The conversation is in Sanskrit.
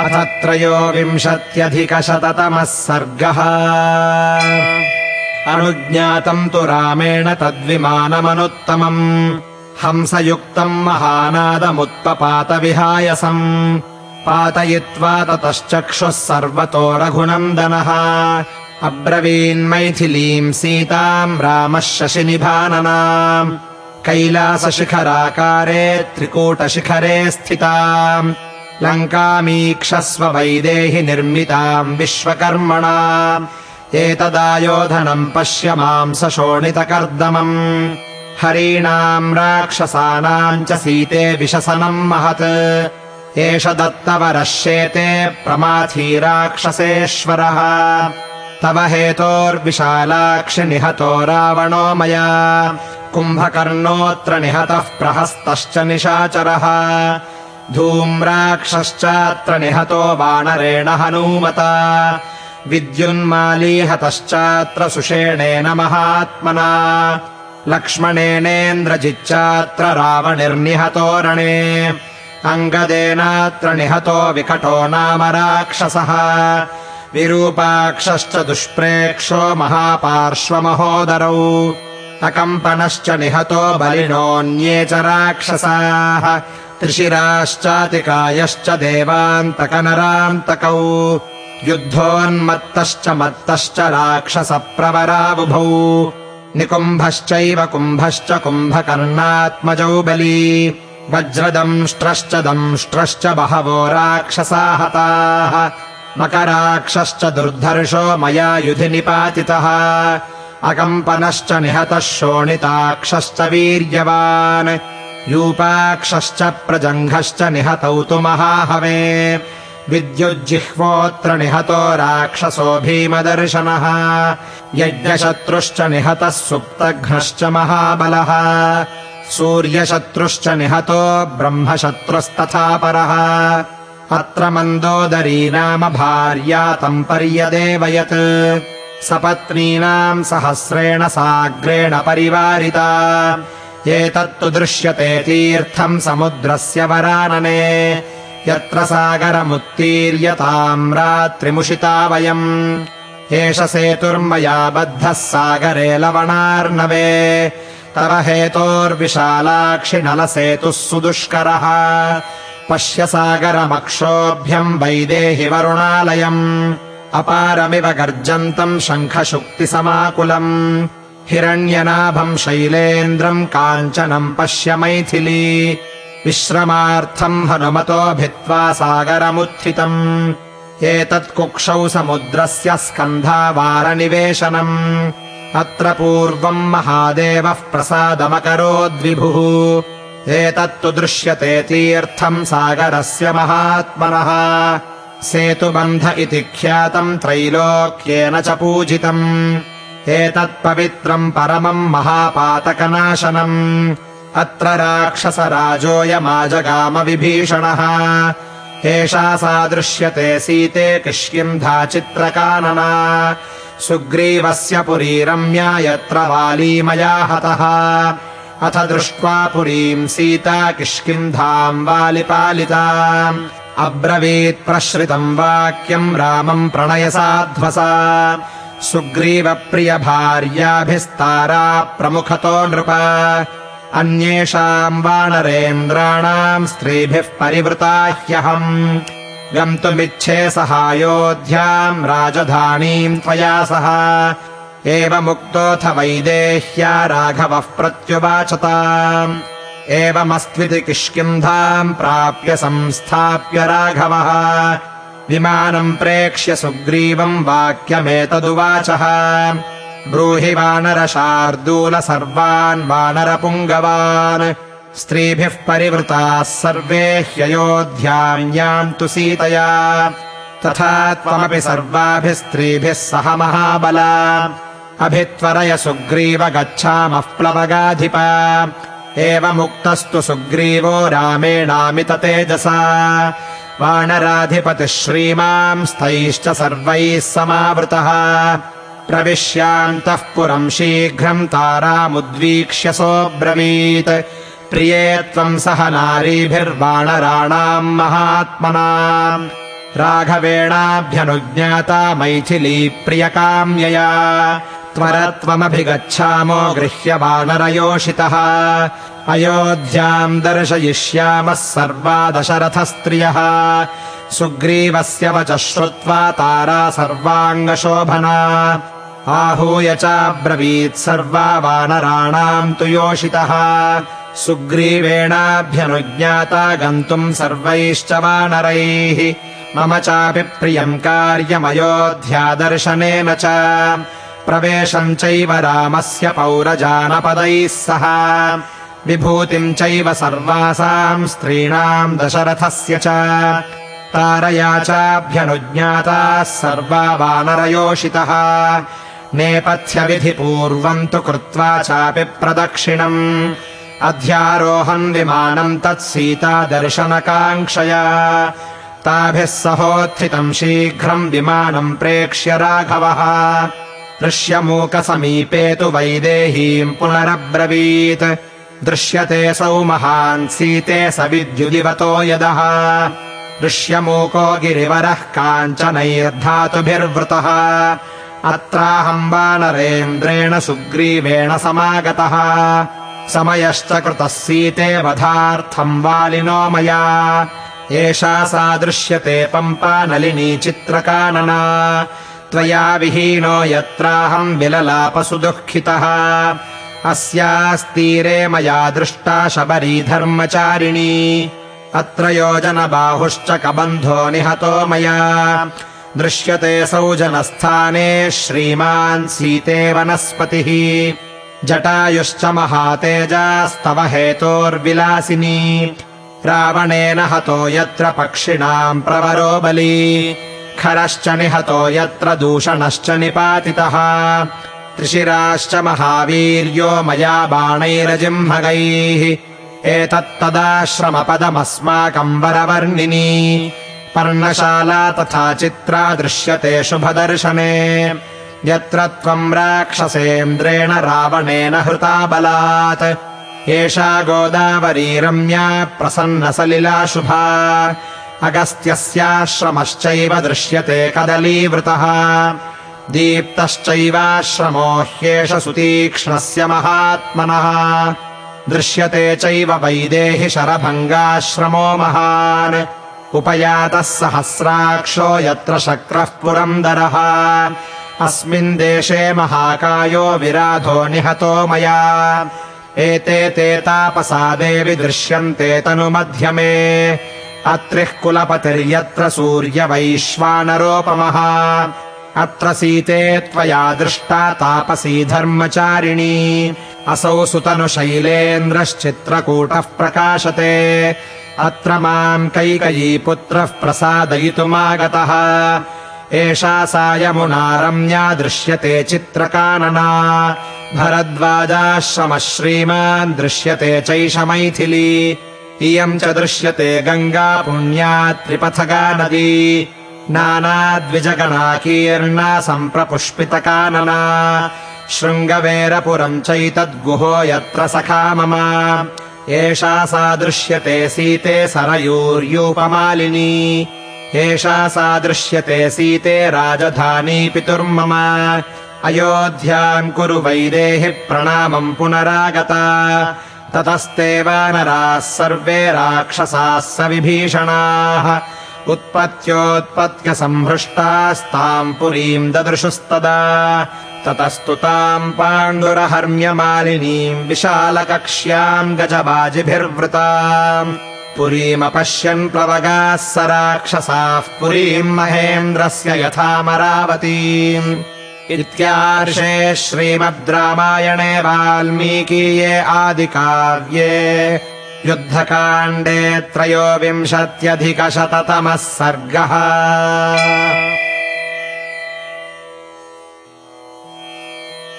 अथ त्रयोविंशत्यधिकशततमः सर्गः। अनुज्ञातम् तु रामेण तद्विमानमनुत्तमम् हंसयुक्तम् महानादमुत्पपातविहायसम् पातयित्वा ततश्चक्षुः सर्वतो रघुनन्दनः। अब्रवीन्मैथिलीम् सीताम् रामः शशिनिभानना कैलासशिखराकारे त्रिकूटशिखरे स्थिता लङ्कामीक्षस्व वैदेहि निर्मिताम् विश्वकर्मणा। एतदायोधनम् पश्य माम् सशोणितकर्दमम्। हरीणाम् राक्षसानाम् च सीते विशसनम् महत्। एष दत्तवरः शेते प्रमाथी राक्षसेश्वरः। तव हेतोर्विशालाक्षि निहतो रावणो मया कुम्भकर्णोऽत्र निहतः प्रहस्तश्च निशाचरः धूम्राक्षश्चात्र निहतो वानरेण हनूमता। विद्युन्मालीहतश्चात्र सुषेणेन महात्मना। लक्ष्मणेनेन्द्रजिच्चात्र रावणिर्निहतो रणे। अङ्गदेनात्र निहतो विकटो नाम राक्षसः। विरूपाक्षश्च दुष्प्रेक्षो महापार्श्वमहोदरौ। अकम्पनश्च निहतो बलिनोऽन्ये च राक्षसाः त्रिशिराश्चातिकायश्च देवान्तकनरान्तकौ युद्धोन्मत्तश्च मत्तश्च राक्षसप्रवराबुभौ। निकुम्भश्चैव कुम्भश्च कुम्भकर्णात्मजौ बली। वज्रदंष्ट्रश्च दंष्ट्रश्च बहवो राक्षसा हताः मकराक्षश्च दुर्धर्षो मया युधि निपातितः। अकम्पनश्च निहतः शोणिताक्षश्च वीर्यवान् यूपाक्षश्च प्रजङ्घश्च निहतौ तु महाहवे। विद्युज्जिह्वोऽत्र निहतो राक्षसो भीमदर्शनः। यज्ञशत्रुश्च निहतः सुप्तघ्नश्च महाबलः। सूर्यशत्रुश्च निहतो ब्रह्मशत्रुस्तथा परः। अत्र मन्दोदरी नाम भार्या तम् पर्यदेवयत् सपत्नीनाम् सहस्रेण साग्रेण परिवारिता एतत्तु दृश्यते तीर्थम् समुद्रस्य वरानने। यत्र सागरमुत्तीर्यताम् रात्रिमुषिता वयम्। एष सेतुर्मया बद्धः सागरे लवणार्णवे। तव हेतोर्विशालाक्षि नलसेतुः सुदुष्करः। पश्य सागरमक्षोभ्यम् वैदेहि वरुणालयम्। अपारमिव गर्जन्तम् शङ्खशुक्तिसमाकुलम् हिरण्यनाभम् शैलेन्द्रम् काञ्चनम् पश्य मैथिली। विश्रमार्थम् हनुमतो भित्त्वा सागरमुत्थितम्। एतत् कुक्षौ समुद्रस्य स्कन्धावारनिवेशनम्। अत्र पूर्वम् महादेवः प्रसादमकरोद्विभुः। एतत्तु दृश्यते तीर्थम् सागरस्य महात्मनः। सेतुबन्ध इति ख्यातम् त्रैलोक्येन च पूजितम् एतत्पवित्रम् परमम् महापातकनाशनम्। अत्र राक्षसराजोऽयमाजगामविभीषणः एषा सा दृश्यते सीते किष्किन्धा चित्रकानना। सुग्रीवस्य पुरी रम्या यत्र वालीमया हतः। अथ दृष्ट्वा पुरीम् सीता किष्किन्धाम् वालिपालिता। अब्रवीत् प्रश्रितम् वाक्यम् रामम् प्रणयसाध्वसा सुग्रीवप्रियभार्याभिस्तारा प्रमुखतो नृप। अन्येषाम् वानरेन्द्राणाम् स्त्रीभिः परिवृता ह्यहम् गन्तुमिच्छे सहायोध्याम् राजधानीम् त्वया सह। एवमुक्तोऽथ वैदेह्या राघवः प्रत्युवाचताम् एवमस्त्विति किष्किन्धाम् प्राप्य संस्थाप्य राघवः विमानम् प्रेक्ष्य सुग्रीवम् वाक्यमेतदुवाचः। ब्रूहि वानरशार्दूल सर्वान् वानरपुङ्गवान्। स्त्रीभिः परिवृताः सर्वे ह्ययोध्याम् यान्तु सीतया। तथा त्वमपि सर्वाभिः स्त्रीभिः सह महाबला। अभित्वरय सुग्रीव गच्छामः प्लवगाधिप। एवमुक्तस्तु सुग्रीवो रामेणामिततेजसा वानराधिपतिः श्रीमांस्तैश्च सर्वैः समावृतः। प्रविश्यान्तः पुरम् शीघ्रम् तारामुद्वीक्ष्य सोऽब्रवीत्। प्रिये त्वम् सह नारीभिर्वाणराणाम् महात्मना। राघवेणाभ्यनुज्ञाता मैथिली प्रियकाम्यया त्वरत्वमभिगच्छामो गृह्य वानरयोषितः अयोध्याम् दर्शयिष्यामः सर्वा दशरथस्त्रियः सुग्रीवस्य वचः श्रुत्वा तारा सर्वाङ्गशोभना। आहूय चाब्रवीत् सर्वा वानराणाम् तु योषितः। सुग्रीवेणाभ्यनुज्ञाता गन्तुम् सर्वैश्च वानरैः। मम चापि प्रियम् कार्यमयोध्यादर्शनेन च प्रवेशम् चैव रामस्य पौरजानपदैः सह। विभूतिम् चैव सर्वासाम् स्त्रीणाम् दशरथस्य च। तारया चाभ्यनुज्ञाताः सर्वा वानरयोषितः नेपथ्यविधिपूर्वम् तु कृत्वा चापि प्रदक्षिणम्। अध्यारोहन् विमानम् तत्सीता दर्शनकाङ्क्षया ताभिः सहोत्थितम् शीघ्रम् विमानम् प्रेक्ष्य राघवः दृश्यमूकसमीपे तु वैदेहीम् पुनरब्रवीत्। दृश्यते सौ महान् सीते स विद्युदिवतो यदः। दृश्यमूको गिरिवरः काञ्चनैर्धातुभिर्वृतः। अत्राहम् वानरेन्द्रेण सुग्रीवेण समागतः। समयश्च कृतः सीते वधार्थम् वालिनो मया। एषा सा दृश्यते पम्पा नलिनी चित्रकानना त्वया विहीनो यत्राहम् विललापसुदुःखितः। अस्यास्तीरे मया दृष्टा शबरी धर्मचारिणी अत्र योजनबाहुश्च कबन्धो निहतो मया। दृश्यते सौजनस्थाने श्रीमान् सीते वनस्पतिः। जटायुश्च महातेजास्तव हेतोर्विलासिनी। रावणेन हतो यत्र पक्षिणाम् प्रवरो बली खरश्च निहतो यत्र दूषणश्च निपातितः। त्रिशिराश्च महावीर्यो मया बाणैरजिह्मगैः। एतत्तदाश्रमपदमस्माकम् वरवर्णिनी। पर्णशाला तथा चित्रा दृश्यते शुभदर्शने। यत्र त्वम् राक्षसेन्द्रेण रावणेन हृता बलात्। एषा गोदावरी रम्या प्रसन्नसलिला शुभा अगस्त्यस्याश्रमश्चैव दृश्यते कदलीवृतः। दीप्तश्चैवाश्रमो ह्येष सुतीक्ष्णस्य महात्मनः। दृश्यते चैव वैदेहि शरभङ्गाश्रमो महान्। उपयातः सहस्राक्षो यत्र शक्रः पुरन्दरः अस्मिन् देशे महाकायो विराधो निहतो मया। एते ते तापसा देवि दृश्यन्ते तनुमध्यमे अत्रिः कुलपतिर्यत्र सूर्यवैश्वानरोपमः। अत्र सीते त्वया दृष्टा तापसी धर्मचारिणी। असौ सुतनुशैलेन्द्रश्चित्रकूटः प्रकाशते। अत्र माम् कैकयी पुत्रः प्रसादयितुमागतः। एषा सा यमुना रम्या दृश्यते चित्रकानना। भरद्वाजाश्रमः श्रीमान् दृश्यते चैष मैथिली इयम् च दृश्यते गङ्गा पुण्या त्रिपथगा नदी नानाद्विजगणाकीर्णा सम्प्रपुष्पितकानना। शृङ्गवेरपुरम् चैतद्गुहो यत्र सखा मम। एषा सा दृश्यते सीते सरयूर्यूपमालिनी। एषा सा दृश्यते सीते राजधानी पितुर्मम। अयोध्याम् कुरु वैदेहि प्रणामम् पुनरागता ततस्ते वानराः सर्वे राक्षसाः स विभीषणाः। उत्पत्त्योत्पत्त्यसम्भृष्टास्ताम् पुरीम् ददृशुस्तदा। ततस्तु ताम् पाण्डुरहर्म्यमालिनीम् विशालकक्ष्याम् गजबाजिभिर्वृताम्। पुरीमपश्यन् प्लवगाः स राक्षसाः पुरीम् महेन्द्रस्य यथामरावतीम् इत्यार्षे श्रीमद् रामायणे वाल्मीकीये आदिकाव्ये युद्धकाण्डे त्रयोविंशत्यधिकशततमः सर्गः